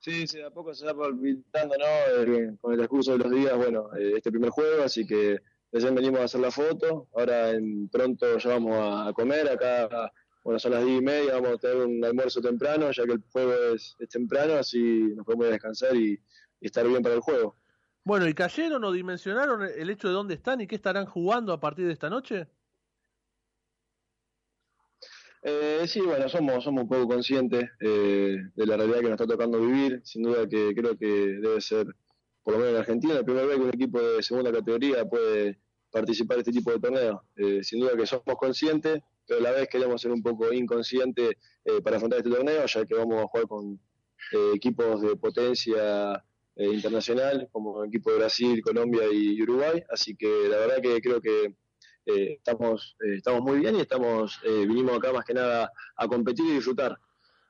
Sí, sí, a poco se va palpitando, ¿no? Con el transcurso de los días, bueno, eh, este primer juego, así que recién venimos a hacer la foto, ahora en pronto ya vamos a, comer, acá, bueno, son las diez y media, vamos a tener un almuerzo temprano, ya que el juego es, temprano, así nos podemos descansar y, estar bien para el juego. Bueno, ¿y cayeron o dimensionaron el hecho de dónde están y qué estarán jugando a partir de esta noche? Eh, sí, bueno, somos, somos un poco conscientes eh, de la realidad que nos está tocando vivir. Sin duda que creo que debe ser, por lo menos en Argentina, la primera vez que un equipo de segunda categoría puede participar de este tipo de torneos. Eh, sin duda que somos conscientes, pero a la vez queremos ser un poco inconscientes eh, para afrontar este torneo, ya que vamos a jugar con equipos de potencia internacional, como el equipo de Brasil, Colombia y Uruguay. Así que la verdad que creo que eh, estamos, eh, estamos muy bien y estamos eh, vinimos acá más que nada a competir y disfrutar.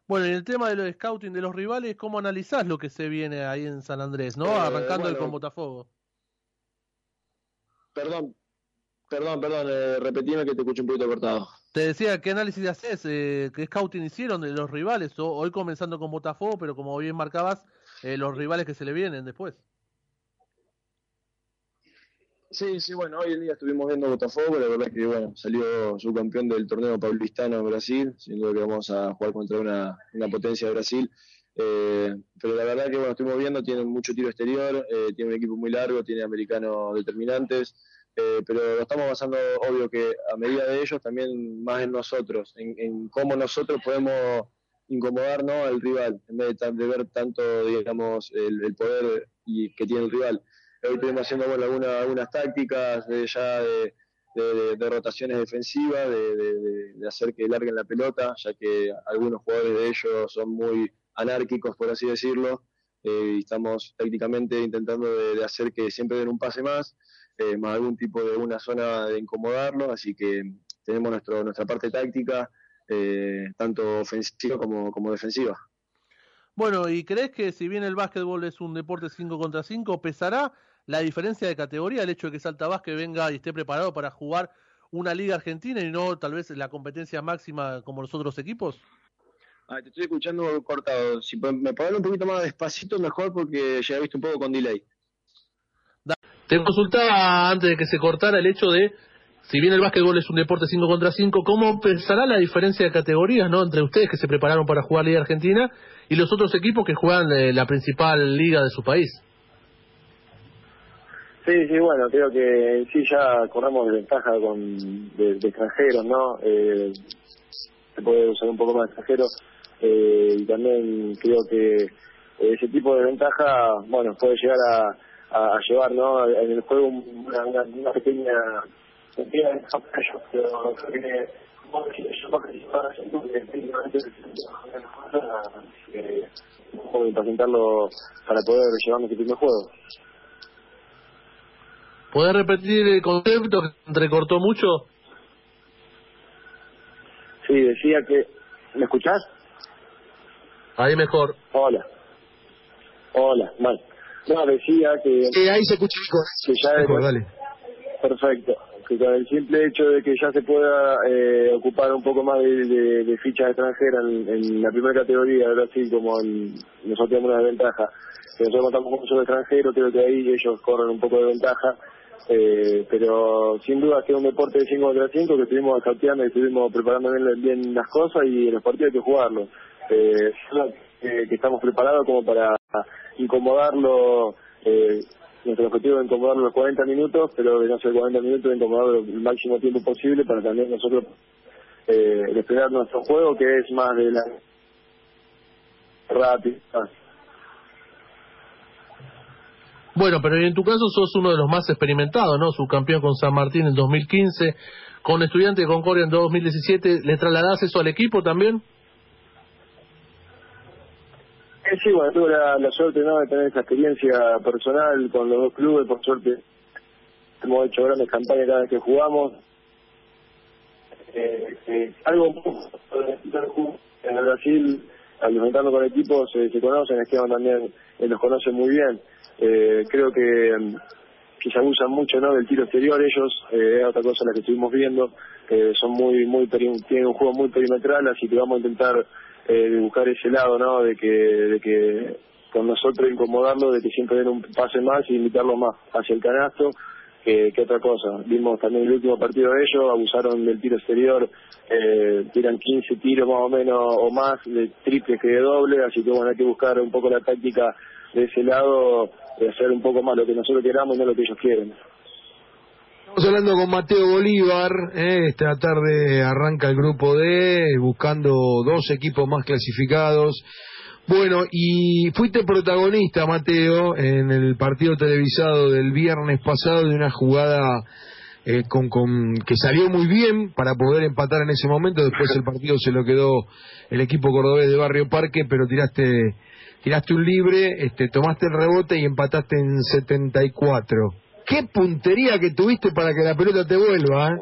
Bueno, en el tema de los scouting de los rivales, ¿cómo analizás lo que se viene ahí en San Andrés, no? Arrancando el con Botafogo. Perdón, perdón, perdón, repetime que te escucho un poquito cortado. Te decía, ¿qué análisis haces? ¿Qué scouting hicieron de los rivales? hoy comenzando con Botafogo, pero como bien marcabas, los rivales que se le vienen después. Sí, sí, bueno, hoy en día estuvimos viendo Botafogo, la verdad que bueno, salió subcampeón del torneo paulistano en Brasil, sin duda que vamos a jugar contra una, potencia de Brasil. Eh, pero la verdad que bueno, estuvimos viendo, tienen mucho tiro exterior, eh, tiene un equipo muy largo, tiene americanos determinantes, eh, pero lo estamos basando, obvio que a medida de ellos, también más en nosotros, en, cómo nosotros podemos incomodar ¿no? al rival, en vez de, ver tanto, digamos, el, el poder y que tiene el rival. Hoy estuvimos haciendo algunas tácticas de ya de, rotaciones defensivas, de, hacer que larguen la pelota, ya que algunos jugadores de ellos son muy anárquicos, por así decirlo, eh, y estamos tácticamente intentando de, hacer que siempre den un pase más, eh, más algún tipo de una zona de incomodarlo, así que tenemos nuestro, nuestra parte táctica, eh, tanto ofensiva como, como defensiva. Bueno, ¿y crees que si bien el básquetbol es un deporte 5 contra 5, pesará la diferencia de categoría, el hecho de que Salta Vázquez venga y esté preparado para jugar una liga argentina y no tal vez la competencia máxima como los otros equipos? te estoy escuchando cortado. Si me puedo un poquito más despacito, mejor porque ya he visto un poco con delay. Te consultaba antes de que se cortara el hecho de, si bien el básquetbol es un deporte 5 contra 5, ¿cómo pensará la diferencia de categorías no entre ustedes que se prepararon para jugar Liga Argentina y los otros equipos que juegan eh, la principal liga de su país? Sí, sí, bueno, creo que sí ya corremos de ventaja con de, extranjeros, ¿no? Eh, se puede usar un poco más de extranjeros eh, y también creo que ese tipo de ventaja, bueno, puede llegar a, llevar, ¿no? En el juego una, una, una pequeña ventaja para ellos, pero creo que yo participar haciendo que eh, presentarlo para poder llevarme ese primer juego. ¿Puedes repetir el concepto que entrecortó mucho? Sí, decía que... ¿Me escuchás? Ahí mejor. Hola. Hola, mal. No, decía que... Sí, ahí se escucha Que ya mejor, dale. Perfecto. Con el simple hecho de que ya se pueda eh, ocupar un poco más de, fichas extranjeras en, la primera categoría, ahora sí, como en, nosotros tenemos una ventaja, que nosotros contamos con muchos extranjeros, creo que ahí ellos corren un poco de ventaja eh, pero sin duda que es un deporte de 5 contra 5 que estuvimos salteando y estuvimos preparando bien, las cosas y en los partidos hay que jugarlo. Eh, que estamos preparados como para incomodarlo, eh, nuestro objetivo es incomodarlo los 40 minutos, pero de no ser 40 minutos, incomodarlo el máximo tiempo posible para también nosotros eh, desplegar nuestro juego que es más de la rápida bueno, pero en tu caso sos uno de los más experimentados, ¿no? Subcampeón con San Martín en 2015, con Estudiante de Concordia en 2017. ¿Le trasladás eso al equipo también? Eh, sí, bueno, tuve la, suerte ¿no? de tener esa experiencia personal con los dos clubes, por suerte hemos hecho grandes campañas cada vez que jugamos. Eh, eh, algo en el Brasil, alimentando con equipos, se, se conocen, Esteban también los conoce muy bien. Eh, creo que, mm, que se abusan mucho ¿no? del tiro exterior ellos, eh, es otra cosa la que estuvimos viendo, son muy, muy tienen un juego muy perimetral, así que vamos a intentar eh, buscar ese lado, ¿no? De que, de que con nosotros incomodarlo de que siempre den un pase más y invitarlo más hacia el canasto que, otra cosa. Vimos también el último partido de ellos, abusaron del tiro exterior, eh, tiran 15 tiros más o menos o más de triple que de doble, así que bueno, hay que buscar un poco la táctica de ese lado, de hacer un poco más lo que nosotros queramos y no lo que ellos quieren. Estamos hablando con Mateo Bolívar, eh, esta tarde arranca el grupo D, buscando dos equipos más clasificados. Bueno, y fuiste protagonista, Mateo, en el partido televisado del viernes pasado de una jugada eh, con, con, que salió muy bien para poder empatar en ese momento. Después el partido se lo quedó el equipo cordobés de Barrio Parque, pero tiraste tiraste un libre, este, tomaste el rebote y empataste en 74. ¿Qué puntería que tuviste para que la pelota te vuelva? Eh?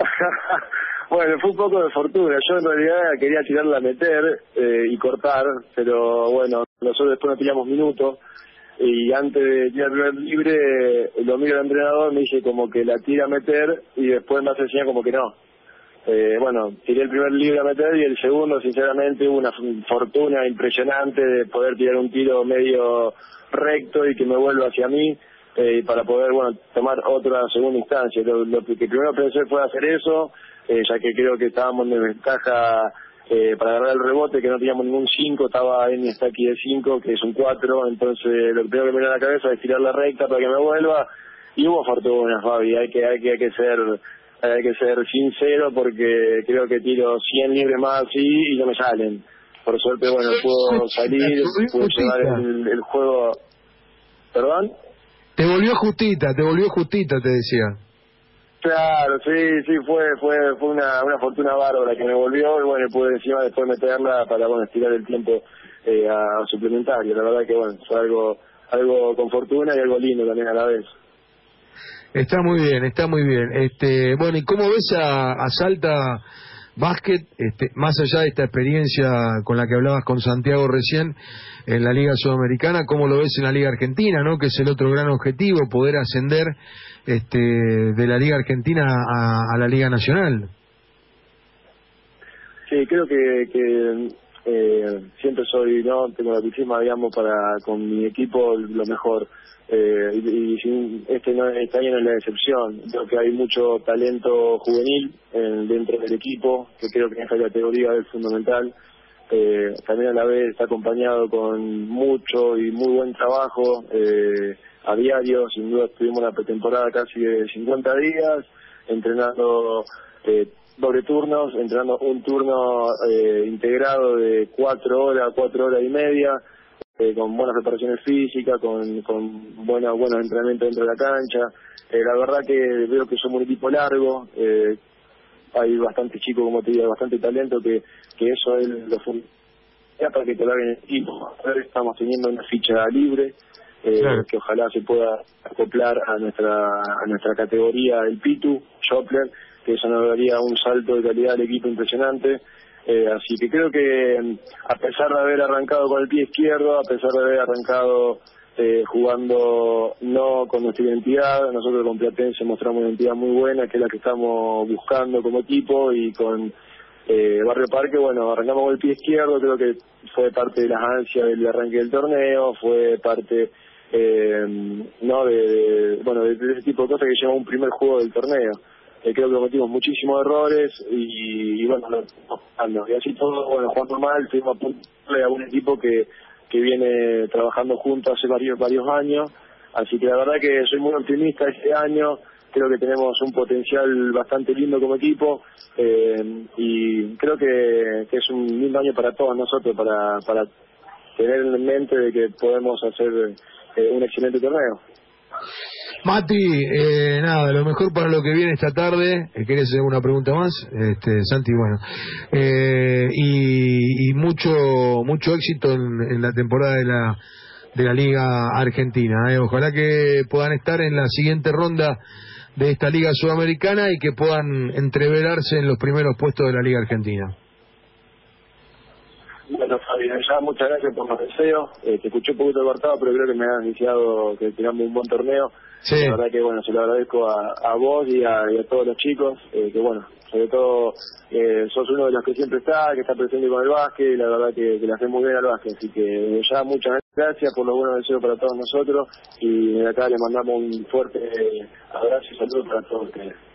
Bueno, fue un poco de fortuna. Yo en realidad quería tirarla a meter eh, y cortar, pero bueno, nosotros después no teníamos minutos. Y antes de tirar el libre, lo miro el entrenador, me dice como que la tira a meter y después me hace señal como que no. Eh, bueno, tiré el primer libre a meter y el segundo, sinceramente, hubo una fortuna impresionante de poder tirar un tiro medio recto y que me vuelva hacia mí eh, para poder, bueno, tomar otra segunda instancia. Lo, que primero pensé fue hacer eso eh, ya que creo que estábamos en desventaja eh, para agarrar el rebote, que no teníamos ningún 5, estaba en está aquí de 5, que es un 4, entonces lo primero que me viene a la cabeza es tirar la recta para que me vuelva, y hubo fortuna, Fabi, hay que, hay que, hay que ser hay que ser sincero porque creo que tiro 100 libres más así y no me salen. Por suerte, bueno, puedo salir, puedo llevar el, el juego... ¿Perdón? Te volvió justita, te volvió justita, te decía. Claro, sí, sí, fue fue fue una, una fortuna bárbara que me volvió y bueno, pude encima después meterla para bueno, estirar el tiempo eh, a, suplementario. La verdad que bueno, fue algo algo con fortuna y algo lindo también a la vez. Está muy bien, está muy bien. Este, bueno, ¿y cómo ves a, a Salta básquet, este, más allá de esta experiencia con la que hablabas con Santiago recién en la Liga Sudamericana, cómo lo ves en la Liga Argentina, ¿no? Que es el otro gran objetivo, poder ascender este, de la Liga Argentina a, la Liga Nacional. Sí, creo que, que eh, siempre soy, ¿no? Tengo la muchísima, digamos, para con mi equipo lo mejor. Eh, y, este, no, este año no es la excepción. Creo que hay mucho talento juvenil dentro del equipo, que creo que en esta categoría es fundamental. Eh, también a la vez está acompañado con mucho y muy buen trabajo eh, a diario. Sin duda tuvimos una pretemporada casi de 50 días, entrenando eh, doble turnos, entrenando un turno eh, integrado de cuatro horas, cuatro horas y media, eh, con buenas preparaciones físicas, con, con buena, buenos entrenamientos dentro de la cancha. Eh, la verdad que veo que somos un equipo largo, eh, hay bastante chicos, como te digo, bastante talento, que, que eso es lo fundamental para que te lo hagan el equipo. Estamos teniendo una ficha libre, eh, que ojalá se pueda acoplar a nuestra a nuestra categoría el Pitu, Shopler, que eso nos daría un salto de calidad al equipo impresionante. Eh, así que creo que a pesar de haber arrancado con el pie izquierdo, a pesar de haber arrancado eh, jugando no con nuestra identidad, nosotros con Platense mostramos una identidad muy buena, que es la que estamos buscando como equipo y con eh, Barrio Parque, bueno, arrancamos con el pie izquierdo, creo que fue parte de las ansias del arranque del torneo, fue parte eh, no de, bueno de, ese tipo de cosas que lleva un primer juego del torneo eh, creo que cometimos muchísimos errores y, bueno, lo, y así todo, bueno, jugando mal, estuvimos a a un equipo que, que viene trabajando juntos hace varios, varios años, así que la verdad que soy muy optimista este año, creo que tenemos un potencial bastante lindo como equipo eh, y creo que, que, es un lindo año para todos nosotros, para, para tener en mente de que podemos hacer eh, un excelente torneo. Mati, eh, nada, lo mejor para lo que viene esta tarde. Eh, ¿Querés hacer una pregunta más? Este, Santi, bueno. Eh, y, mucho mucho éxito en, la temporada de la, de la Liga Argentina. Eh. Ojalá que puedan estar en la siguiente ronda de esta Liga Sudamericana y que puedan entreverarse en los primeros puestos de la Liga Argentina. Bueno, Fabián, ya muchas gracias por los deseos. Eh, te escuché un poquito cortado, pero creo que me has iniciado que tengamos un buen torneo. La verdad que, bueno, se lo agradezco a, a vos y a, todos los chicos, eh, que, bueno, sobre todo eh, sos uno de los que siempre está, que está presente con el básquet, y la verdad que, que le hace muy bien al básquet, así que ya muchas gracias por los buenos deseos para todos nosotros y de acá le mandamos un fuerte abrazo y saludo para todos ustedes.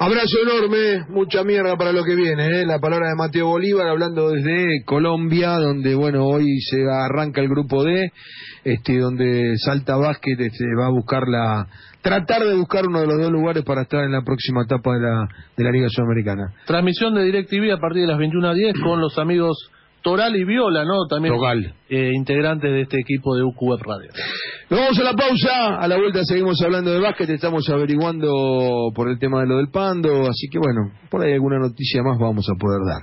Abrazo enorme, mucha mierda para lo que viene, ¿eh? la palabra de Mateo Bolívar hablando desde Colombia, donde bueno hoy se arranca el grupo D, este, donde Salta Básquet este, va a buscar la, tratar de buscar uno de los dos lugares para estar en la próxima etapa de la, de la Liga Sudamericana. Transmisión de DirecTV a partir de las 21 a 10 con los amigos Toral y Viola, ¿no? También eh, integrantes de este equipo de UQ Web Radio. Nos vamos a la pausa, a la vuelta seguimos hablando de básquet, estamos averiguando por el tema de lo del Pando, así que bueno, por ahí alguna noticia más vamos a poder dar.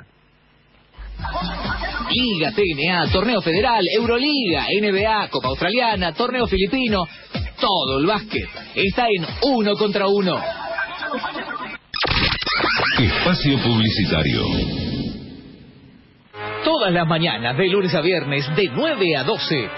Liga, TNA, Torneo Federal, Euroliga, NBA, Copa Australiana, Torneo Filipino, todo el básquet está en uno contra uno. Espacio Publicitario. Todas las mañanas, de lunes a viernes, de 9 a 12.